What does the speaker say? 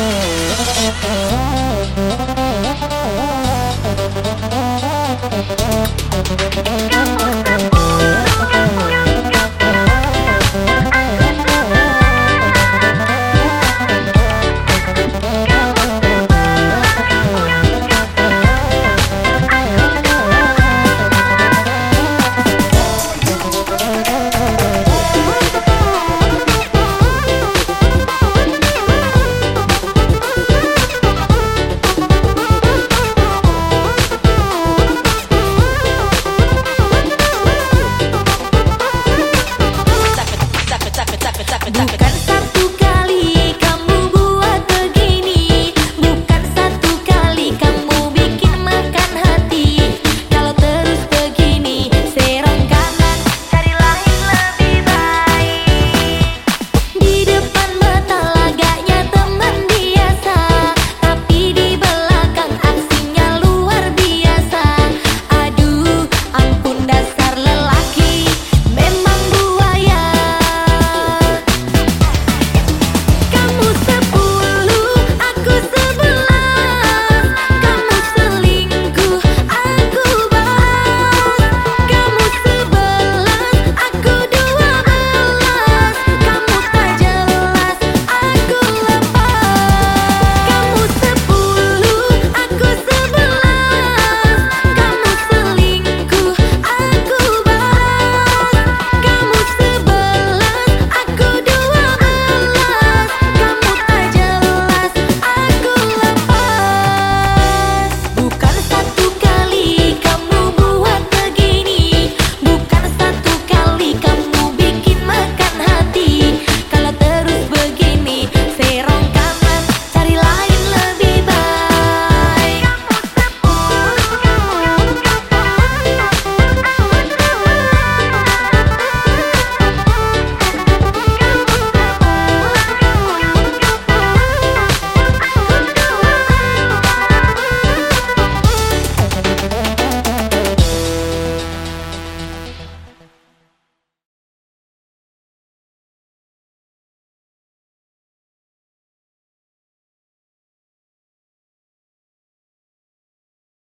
Uh.